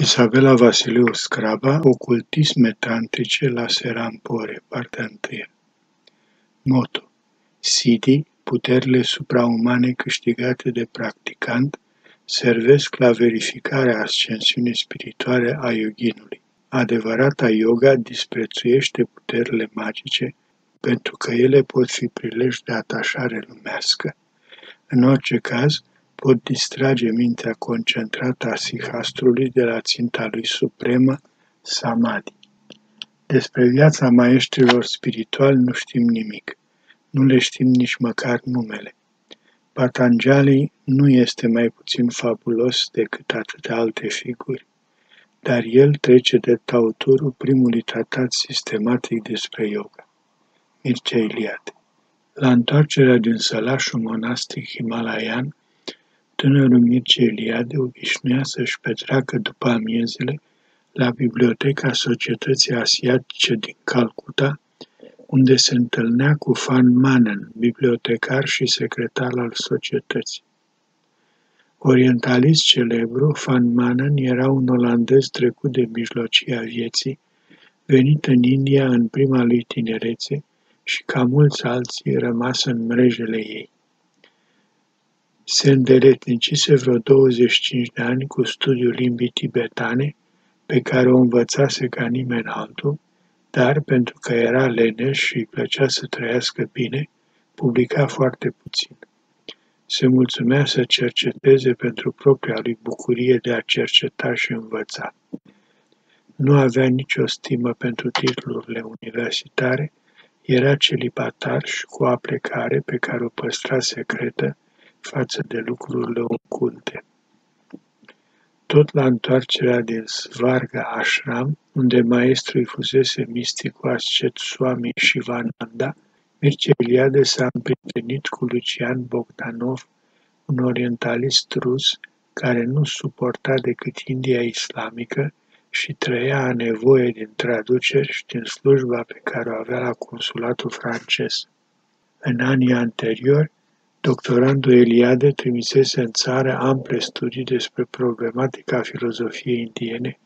Isabela Vasiliu Scraba, Ocultisme tantrice la Serampore, partea 1 Moto Siddhi, puterile supraumane câștigate de practicant, servesc la verificarea ascensiunii spirituale a yoginului. Adevărata yoga disprețuiește puterile magice pentru că ele pot fi prilej de atașare lumească. În orice caz, pot distrage mintea concentrată a sihastrului de la ținta lui supremă, samadhi. Despre viața maestrilor spirituali nu știm nimic. Nu le știm nici măcar numele. Patanjali nu este mai puțin fabulos decât atâtea alte figuri, dar el trece de tauturul primului tratat sistematic despre yoga. Mircea Iliade La întoarcerea din sălașul monastic himalaian, Tânărul Mircea Eliade obișnuia să-și petreacă după amiezele la Biblioteca Societății Asiatice din Calcuta, unde se întâlnea cu Van Manen, bibliotecar și secretar al societății. Orientalist celebru, Van Manen era un olandez trecut de mijlocia vieții, venit în India în prima lui tinerețe și ca mulți alții rămas în mrejele ei se îndeletnicise vreo 25 de ani cu studiul limbii tibetane, pe care o învățase ca nimeni altul, dar pentru că era leneș și îi plăcea să trăiască bine, publica foarte puțin. Se mulțumea să cerceteze pentru propria lui bucurie de a cerceta și învăța. Nu avea nicio stimă pentru titlurile universitare, era celibatar și cu aplecare pe care o păstra secretă, față de lucrurile oculte. Tot la întoarcerea din Svarga Ashram, unde maestrul îi fusese misticul ascet Swami Shivananda, Mircea Eliade s-a împrietenit cu Lucian Bogdanov, un orientalist rus care nu suporta decât India islamică și trăia a nevoie din traduceri și din slujba pe care o avea la consulatul francez. În anii anteriori, Doctorandul Eliade trimisese în țară ample studii despre problematica filozofiei indiene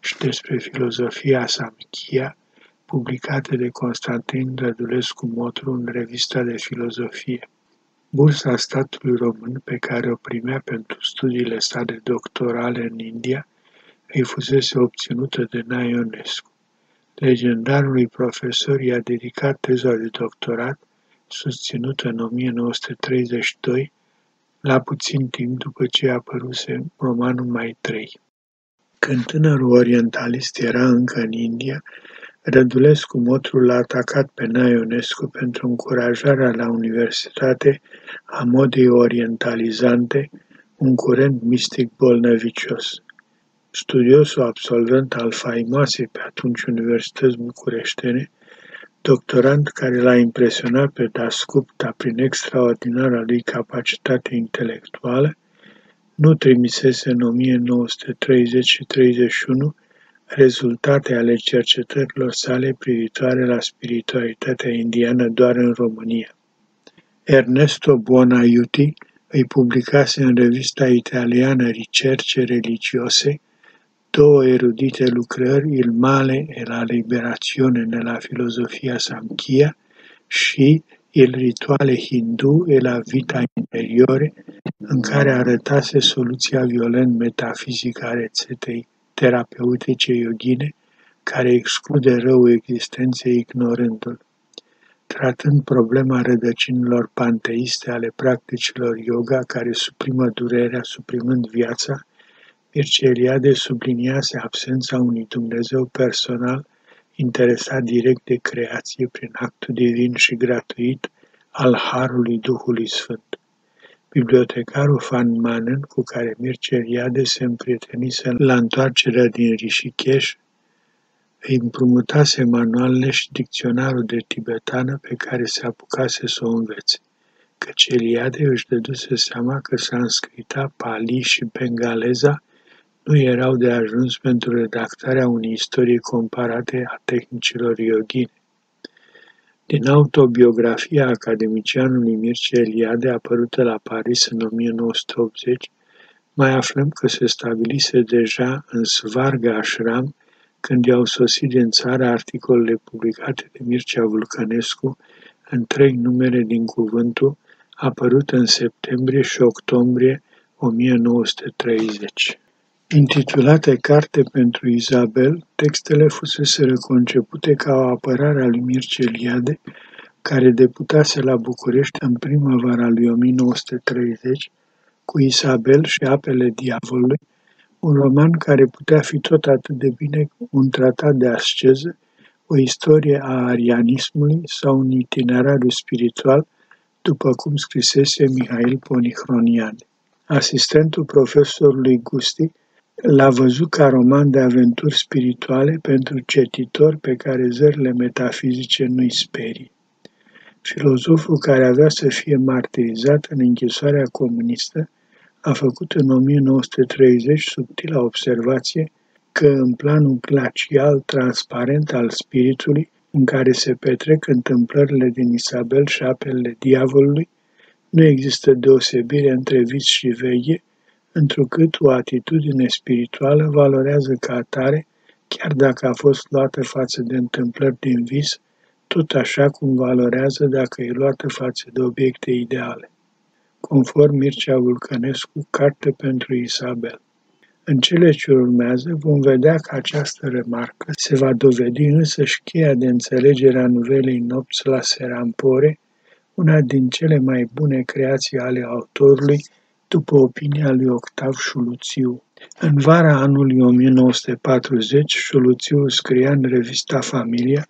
și despre filozofia Samkhya, publicate de Constantin Rădulescu Motru în revista de filozofie. Bursa statului român pe care o primea pentru studiile sale doctorale în India îi fusese obținută de Naionescu. Legendarului profesor i-a dedicat teza de doctorat susținută în 1932, la puțin timp după ce apăruse romanul Mai trei. Când tânărul orientalist era încă în India, Rădulescu Motru l-a atacat pe Naionescu pentru încurajarea la universitate a modei orientalizante, un curent mistic bolnăvicios. Studiosul absolvent al faimoasei pe atunci universități bucureștene, doctorand care l-a impresionat pe Dasgupta prin extraordinara lui capacitate intelectuală, nu trimisese în 1930 și 31 rezultate ale cercetărilor sale privitoare la spiritualitatea indiană doar în România. Ernesto Buonaiuti îi publicase în revista italiană Ricerce religiose două erudite lucrări, Il male e la liberazione nella filosofia Samkhya și Il rituale hindu e la vita interiore, în care arătase soluția violent metafizică a rețetei terapeutice yogine, care exclude răul existenței ignorându-l. Tratând problema rădăcinilor panteiste ale practicilor yoga care suprimă durerea suprimând viața, Mircea Eliade subliniase absența unui Dumnezeu personal interesat direct de creație prin actul divin și gratuit al Harului Duhului Sfânt. Bibliotecarul Van Manen, cu care Mircea Eliade se împrietenise la întoarcerea din Rishikesh, îi împrumutase manualele și dicționarul de tibetană pe care se apucase să o învețe, căci Eliade își dăduse seama că sanscrita, pali și bengaleza nu erau de ajuns pentru redactarea unei istorii comparate a tehnicilor yogine. Din autobiografia academicianului Mircea Eliade, apărută la Paris în 1980, Mai aflăm că se stabilise deja în Svarga Ashram, când i-au sosit din țară articolele publicate de Mircea Vulcănescu în trei numere din cuvântul, apărut în septembrie și octombrie 1930. Intitulate Carte pentru Isabel, textele fusese concepute ca o apărare a lui Mircea Eliade, care deputase la București în primăvara lui 1930 cu Isabel și apele diavolului, un roman care putea fi tot atât de bine un tratat de asceză, o istorie a arianismului sau un itinerariu spiritual, după cum scrisese Mihail Ponihronian. Asistentul profesorului Gusti l-a văzut ca roman de aventuri spirituale pentru cetitori pe care zările metafizice nu-i sperie. Filozoful care avea să fie martirizat în închisoarea comunistă a făcut în 1930 subtila observație că în planul glacial transparent al spiritului, în care se petrec întâmplările din Isabel și apele diavolului, nu există deosebire între vis și veche, întrucât o atitudine spirituală valorează ca atare, chiar dacă a fost luată față de întâmplări din vis, tot așa cum valorează dacă e luată față de obiecte ideale. Conform Mircea Vulcănescu, Carte pentru Isabel. În cele ce urmează vom vedea că această remarcă se va dovedi însă și cheia de înțelegere a nuvelei Nopți la Serampore, una din cele mai bune creații ale autorului, după opinia lui Octav Șuluțiu. În vara anului 1940, Șuluțiu scria în revista Familia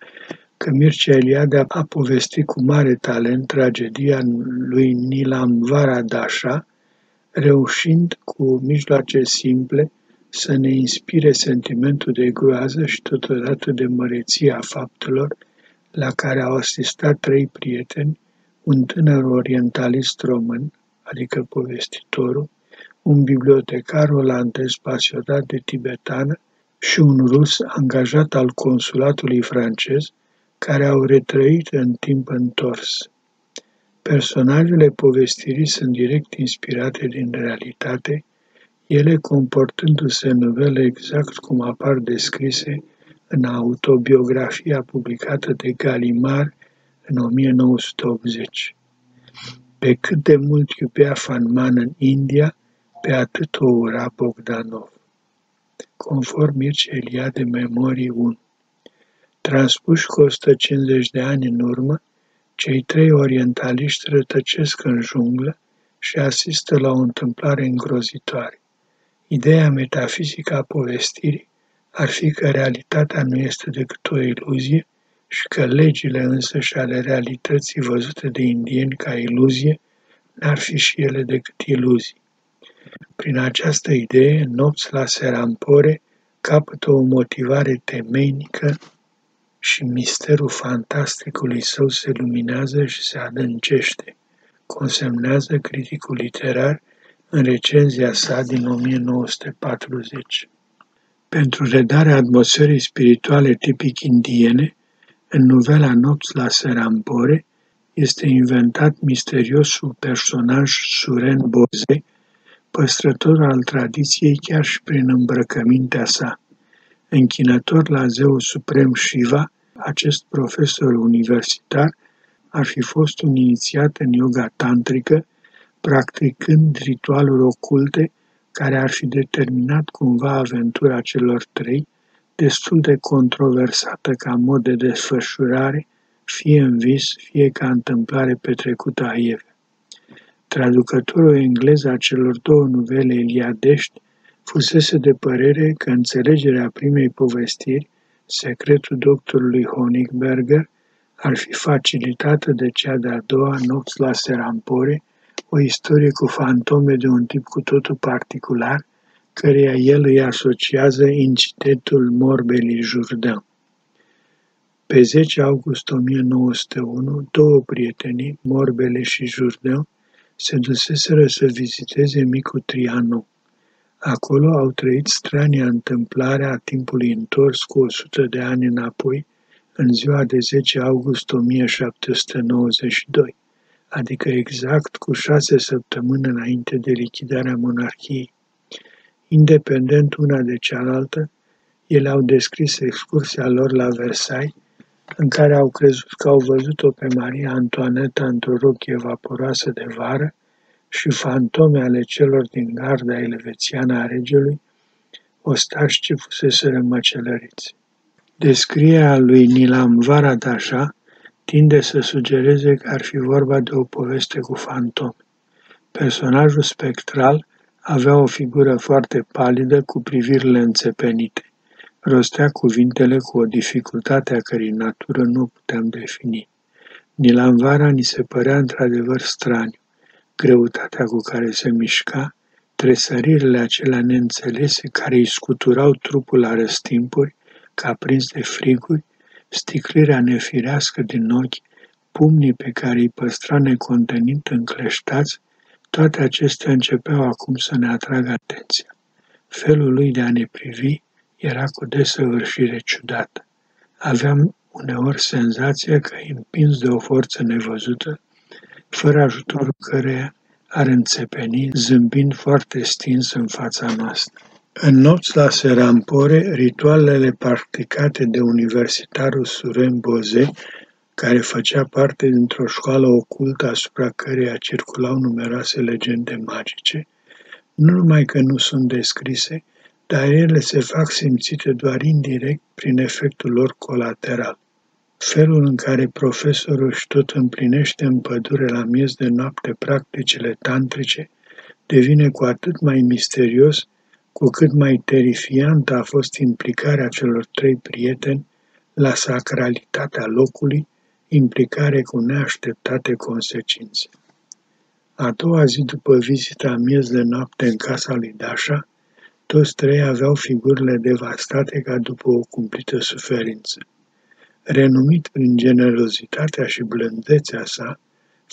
că Mircea Eliade a povestit cu mare talent tragedia lui Nilam Varadașa, reușind cu mijloace simple să ne inspire sentimentul de groază și totodată de măreție a faptelor la care au asistat trei prieteni, un tânăr orientalist român, adică povestitorul, un bibliotecar olandez pasionat de tibetană și un rus angajat al consulatului francez, care au retrăit în timp întors. Personajele povestirii sunt direct inspirate din realitate, ele comportându-se în novele exact cum apar descrise în autobiografia publicată de Galimar în 1980. Pe cât de mult iubea Fanman în India, pe atât o ura Bogdanov. Conform Mircea Eliade Memorii 1. Transpuși cu 150 de ani în urmă, cei trei orientaliști rătăcesc în junglă și asistă la o întâmplare îngrozitoare. Ideea metafizică a povestirii ar fi că realitatea nu este decât o iluzie și că legile însă și ale realității văzute de indieni ca iluzie n-ar fi și ele decât iluzii. Prin această idee, nopți la Serampore capătă o motivare temeinică și misterul fantasticului său se luminează și se adâncește, consemnează criticul literar în recenzia sa din 1940. Pentru redarea atmosferei spirituale tipic indiene, în novela Nopți la Serampore, este inventat misteriosul personaj Suren Boze, păstrător al tradiției chiar și prin îmbrăcămintea sa. Închinător la zeul suprem Shiva, acest profesor universitar ar fi fost un inițiat în yoga tantrică, practicând ritualuri oculte care ar fi determinat cumva aventura celor trei, destul de controversată ca mod de desfășurare, fie în vis, fie ca întâmplare petrecută aieve. Traducătorul englez a celor două nuvele eliadești fusese de părere că înțelegerea primei povestiri, secretul doctorului Honigberger, ar fi facilitată de cea de-a doua nopți la Serampore, o istorie cu fantome de un tip cu totul particular, căreia el îi asociază incidentul Morbelii Jourdain. Pe 10 august 1901, două prietenii, Morbele și Jourdain, se duseseră să viziteze micul Trianon. Acolo au trăit strania întâmplare a timpului întors cu 100 de ani înapoi, în ziua de 10 august 1792, adică exact cu șase săptămâni înainte de lichidarea monarhiei. Independent una de cealaltă, ele au descris excursia lor la Versailles, în care au crezut că au văzut-o pe Maria Antoaneta într-o rochie vaporoasă de vară și fantome ale celor din garda elvețiană a regelui, ostași ce fusese măcelăriți. Descrierea lui Nilam Varadașa tinde să sugereze că ar fi vorba de o poveste cu fantome. Personajul spectral avea o figură foarte palidă cu privirile înțepenite. Rostea cuvintele cu o dificultate a cărei natură nu puteam defini. Nilamvara ni se părea într-adevăr straniu. Greutatea cu care se mișca, tresăririle acelea neînțelese care îi scuturau trupul la răstimpuri, ca prins de friguri, sticlirea nefirească din ochi, pumnii pe care îi păstra necontenit încleștați, toate acestea începeau acum să ne atragă atenția. Felul lui de a ne privi era cu desăvârșire ciudată. Aveam uneori senzația că, împins de o forță nevăzută, fără ajutorul căreia ar înțepeni, zâmbind foarte stins în fața noastră. În nopți la Serampore, ritualele practicate de universitarul Suren Boze, care făcea parte dintr-o școală ocultă asupra căreia circulau numeroase legende magice, nu numai că nu sunt descrise, dar ele se fac simțite doar indirect prin efectul lor colateral. Felul în care profesorul își tot împlinește în pădure la miez de noapte practicile tantrice devine cu atât mai misterios cu cât mai terifiantă a fost implicarea celor trei prieteni la sacralitatea locului, implicare cu neașteptate consecințe. A doua zi după vizita miez de noapte în casa lui Dașa, toți trei aveau figurile devastate ca după o cumplită suferință. Renumit prin generozitatea și blândețea sa,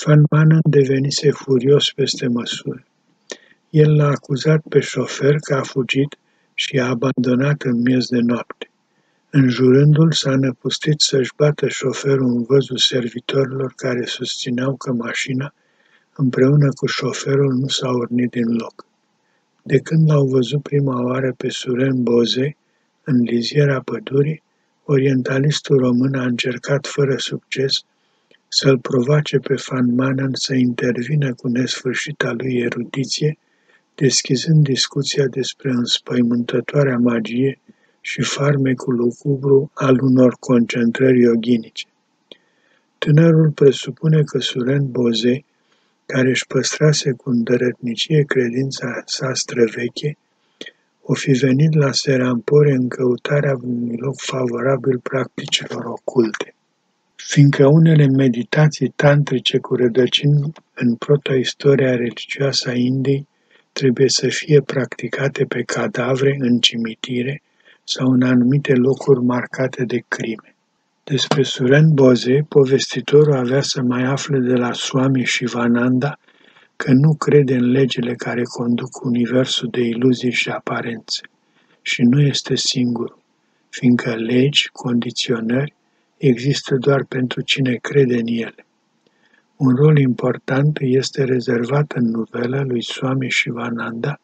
Van Manen devenise furios peste măsură. El l-a acuzat pe șofer că a fugit și a abandonat în miez de noapte. Înjurându-l, s-a năpustit să-și bată șoferul în văzul servitorilor care susțineau că mașina, împreună cu șoferul, nu s-a urnit din loc. De când l-au văzut prima oară pe Suren Boze, în liziera pădurii, orientalistul român a încercat fără succes să-l provoace pe Van Manen să intervină cu nesfârșita lui erudiție, deschizând discuția despre înspăimântătoarea magie și farmecul lucubru al unor concentrări yoginice. Tânărul presupune că Suren Boze care își păstrase cu îndărătnicie credința sa străveche, o fi venit la Serampore în căutarea unui loc favorabil practicilor oculte. Fiindcă unele meditații tantrice cu rădăcini în protoistoria religioasă a Indiei trebuie să fie practicate pe cadavre în cimitire sau în anumite locuri marcate de crime. Despre Suren Boze, povestitorul avea să mai afle de la Swami Shivananda că nu crede în legile care conduc universul de iluzii și aparențe și nu este singur, fiindcă legi, condiționări există doar pentru cine crede în ele. Un rol important este rezervat în novela lui Swami Shivananda,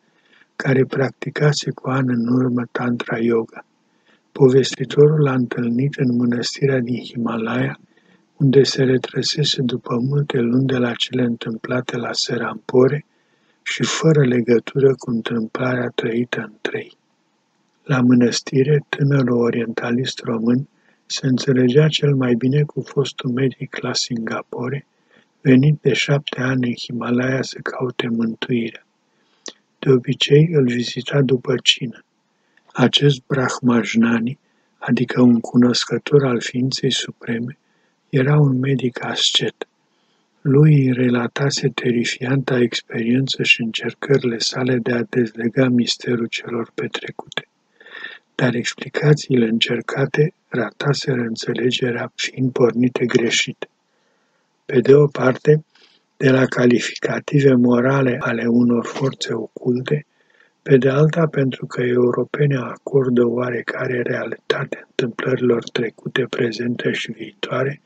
care practicase cu ani în urmă Tantra Yoga. Povestitorul l-a întâlnit în mănăstirea din Himalaya, unde se retrăsese după multe luni de la cele întâmplate la Serampore și fără legătură cu întâmplarea trăită în trei. La mănăstire, tânărul orientalist român se înțelegea cel mai bine cu fostul medic la Singapore, venit de șapte ani în Himalaya să caute mântuirea. De obicei îl vizita după cină. Acest Brahmajnani, adică un cunoscător al ființei supreme, era un medic ascet. Lui îi relatase terifianta experiență și încercările sale de a dezlega misterul celor petrecute. Dar explicațiile încercate rataseră înțelegerea fiind pornite greșit. Pe de o parte, de la calificative morale ale unor forțe oculte, pe de alta pentru că europenii acordă oarecare realitate întâmplărilor trecute, prezente și viitoare,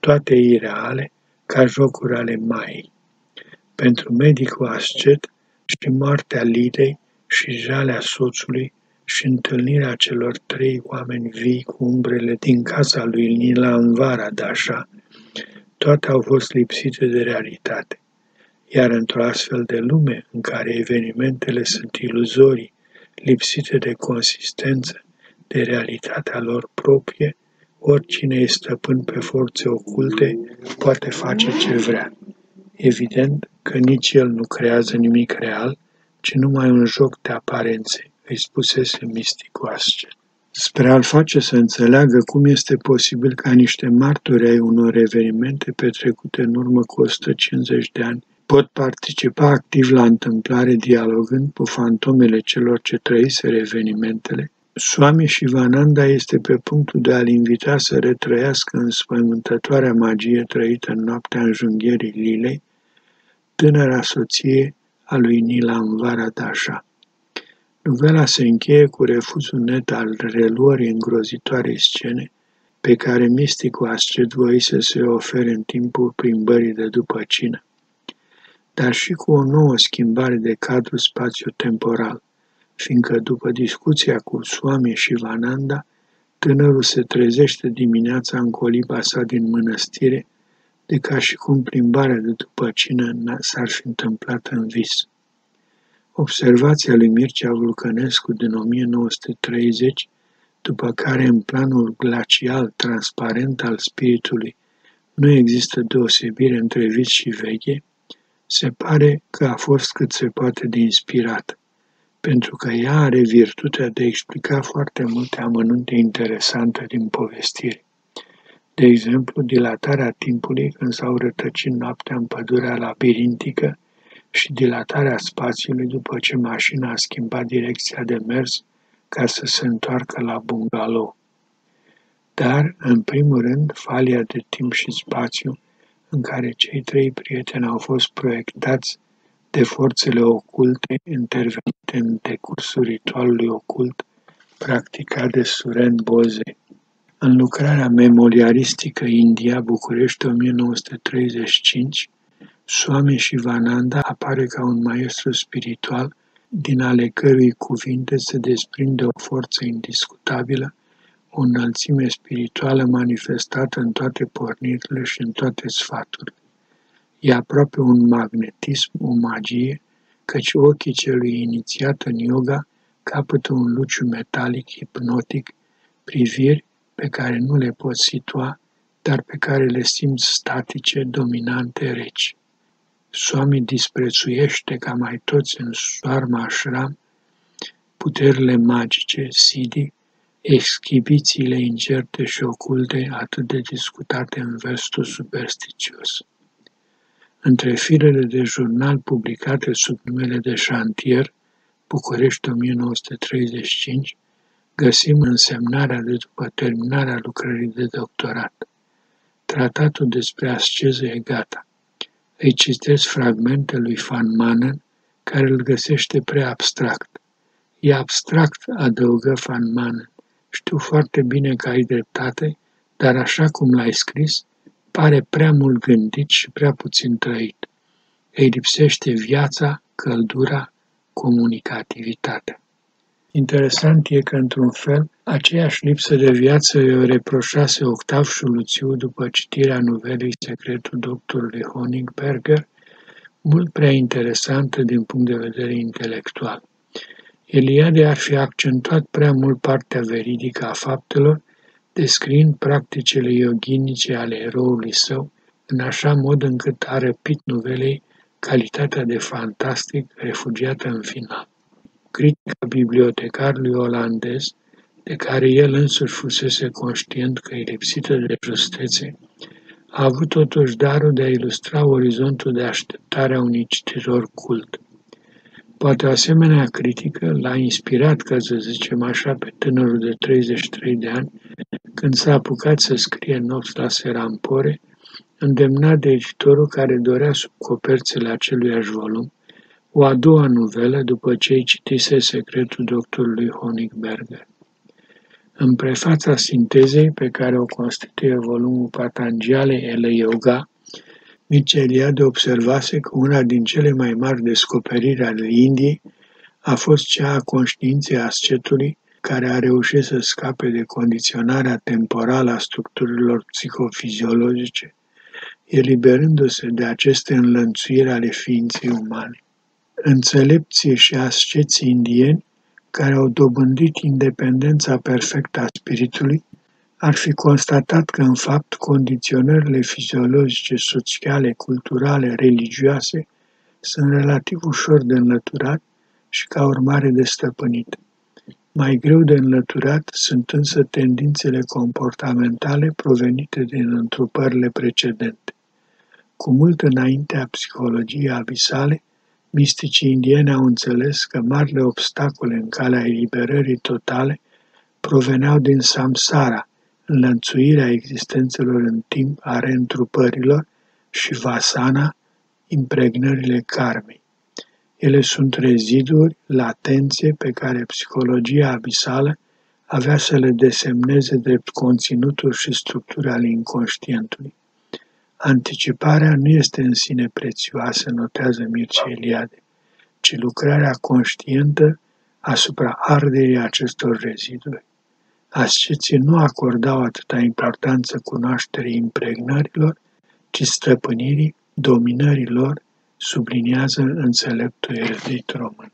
toate ireale, ca jocuri ale Maiei. Pentru medicul ascet și moartea Lidei și jalea soțului și întâlnirea celor trei oameni vii cu umbrele din casa lui Nila în vara de așa, toate au fost lipsite de realitate. Iar într-o astfel de lume în care evenimentele sunt iluzorii, lipsite de consistență, de realitatea lor proprie, oricine e stăpân pe forțe oculte poate face ce vrea. Evident că nici el nu creează nimic real, ci numai un joc de aparențe, îi spusese misticul Ascet. Spre a-l face să înțeleagă cum este posibil ca niște martori ai unor evenimente petrecute în urmă cu 150 de ani pot participa activ la întâmplare dialogând cu fantomele celor ce trăiseră evenimentele, Swami Shivananda este pe punctul de a-l invita să retrăiască în spăimântătoarea magie trăită în noaptea înjunghierii Lilei, tânăra soție a lui Nila în vara Dasha. Novela se încheie cu refuzul net al reluării îngrozitoarei scene pe care misticul ascet voi să se ofere în timpul plimbării de după cină, dar și cu o nouă schimbare de cadru spațiu-temporal, fiindcă după discuția cu Swami și Vananda, tânărul se trezește dimineața în coliba sa din mănăstire, de ca și cum plimbarea de după cină s-ar fi întâmplat în vis. Observația lui Mircea Vulcănescu din 1930, după care în planul glacial transparent al spiritului nu există deosebire între vis și veche, se pare că a fost cât se poate de inspirată, pentru că ea are virtutea de a explica foarte multe amănunte interesante din povestire. De exemplu, dilatarea timpului când s-au rătăcit noaptea în pădurea labirintică și dilatarea spațiului după ce mașina a schimbat direcția de mers ca să se întoarcă la bungalow. Dar, în primul rând, falia de timp și spațiu în care cei trei prieteni au fost proiectați de forțele oculte intervenite în decursul ritualului ocult practicat de Suren Boze. În lucrarea memorialistică India, București 1935, Swami Shivananda apare ca un maestru spiritual din ale cărui cuvinte se desprinde o forță indiscutabilă, o înălțime spirituală manifestată în toate pornirile și în toate sfaturile. E aproape un magnetism, o magie, căci ochii celui inițiat în yoga capătă un luciu metalic hipnotic, priviri pe care nu le poți situa, dar pe care le simți statice, dominante, reci. Swami disprețuiește ca mai toți în Swarma Ashram puterile magice, Sidi, exhibițiile incerte și oculte atât de discutate în vestul supersticios. Între firele de jurnal publicate sub numele de șantier, București 1935, găsim însemnarea de după terminarea lucrării de doctorat. Tratatul despre asceză e gata. Îi citesc fragmente lui Van Manen, care îl găsește prea abstract. E abstract, adăugă Van Manen. Știu foarte bine că ai dreptate, dar așa cum l-ai scris, pare prea mult gândit și prea puțin trăit. Îi lipsește viața, căldura, comunicativitatea. Interesant e că, într-un fel, aceeași lipsă de viață o reproșase Octav Șuluțiu după citirea novelei Secretul doctorului Honigberger, mult prea interesantă din punct de vedere intelectual. Eliade ar fi accentuat prea mult partea veridică a faptelor, descriind practicile yoginice ale eroului său, în așa mod încât a răpit novelei calitatea de fantastic refugiată în final critica bibliotecarului olandez, de care el însuși fusese conștient că e lipsită de justețe, a avut totuși darul de a ilustra orizontul de așteptare a unui cititor cult. Poate o asemenea critică l-a inspirat, ca să zicem așa, pe tânărul de 33 de ani, când s-a apucat să scrie nopți la Serampore, îndemnat de editorul care dorea sub coperțele aceluiași volum o a doua novelă după ce îi citise Secretul doctorului Honigberger. În prefața sintezei pe care o constituie volumul Patanjale Ele Yoga, Eliade observase că una din cele mai mari descoperiri ale Indiei a fost cea a conștiinței ascetului care a reușit să scape de condiționarea temporală a structurilor psihofiziologice, eliberându-se de aceste înlănțuiri ale ființei umane. Înțelepții și asceții indieni, care au dobândit independența perfectă a spiritului, ar fi constatat că, în fapt, condiționările fiziologice, sociale, culturale, religioase sunt relativ ușor de înlăturat și, ca urmare, de stăpânit. Mai greu de înlăturat sunt însă tendințele comportamentale provenite din întrupările precedente. Cu mult înainte a psihologiei abisale, misticii indieni au înțeles că marile obstacole în calea eliberării totale proveneau din samsara, înlănțuirea existențelor în timp a reîntrupărilor și vasana, impregnările karmei. Ele sunt reziduri, latențe pe care psihologia abisală avea să le desemneze drept conținuturi și structuri ale inconștientului. Anticiparea nu este în sine prețioasă, notează Mircea Eliade, ci lucrarea conștientă asupra arderii acestor reziduri. Asceții nu acordau atâta importanță cunoașterii impregnărilor, ci stăpânirii, dominării lor, subliniază înțeleptul erudit român.